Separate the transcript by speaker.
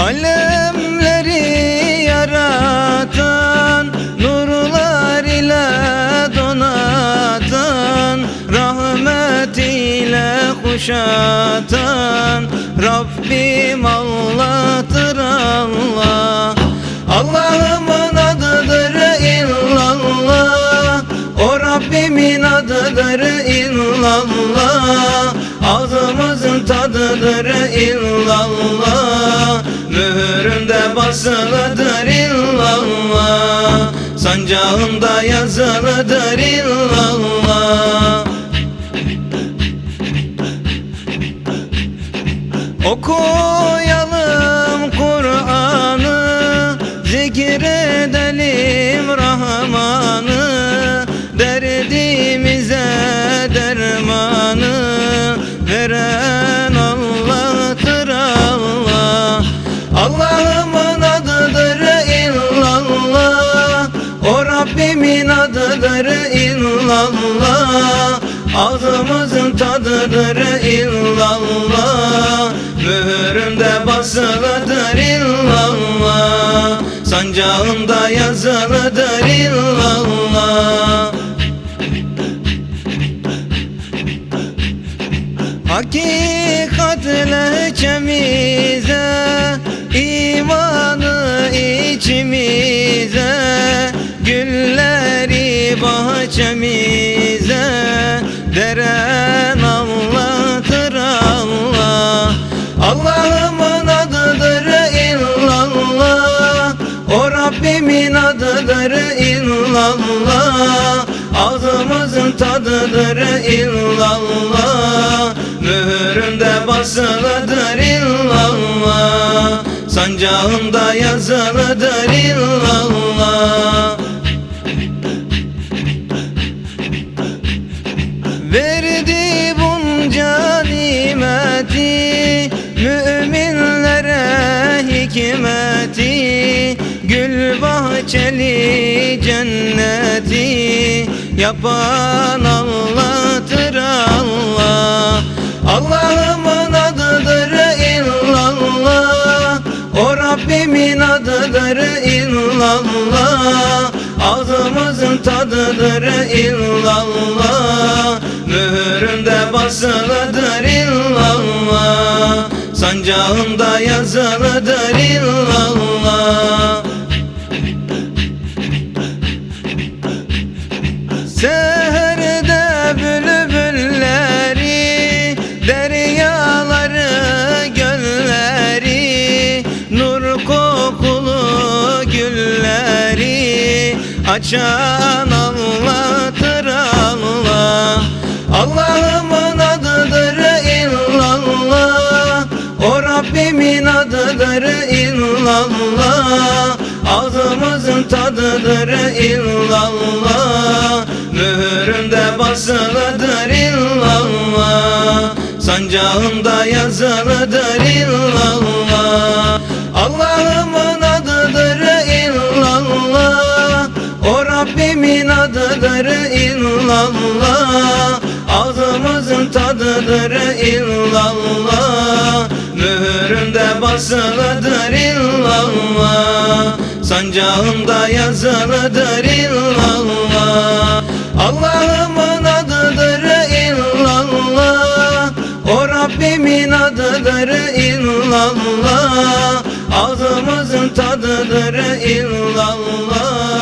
Speaker 1: Alemleri yaratan Nurlar ile donatan Rahmet ile kuşatan Rabbim Allah'tır Allah Tadıdır illallah. Mühüründe basılıdır illallah. Sancağında yazılıdır illallah. Okuyalım Kur'an'ı Zikredelim Rahman'ı Rabbimin adıdır illallah Ağzımızın tadıdır illallah Mühüründe basılıdır illallah Sancağında yazılıdır illallah. Hakikat lehçemize imanı Rabbimin adıdır illallah. Ağzımızın tadıdır illallah. Mühüründe basılıdır illallah. Sancağında yazılıdır illallah bahçeli cenneti Yapan Allah'tır Allah. Allah'ımın adıdır illallah. O Rabbimin adıdır illallah. Ağzımızın tadıdır illallah. Mühüründe basılıdır illallah. Sancağında yazılıdır illallah Açan Allah'tır Allah. Allah'ımın adıdır illallah. O Rabbimin adıdır illallah. Ağzımızın tadıdır illallah. Mühüründe basılıdır illallah. Sancağında yazılıdır illallah adıdır illallah. Ağzımızın tadıdır illallah. Mühüründe basılıdır illallah. Sancağında yazılıdır illallah. Allah'ımın adıdır illallah. O Rabbimin adıdır illallah. Ağzımızın tadıdır illallah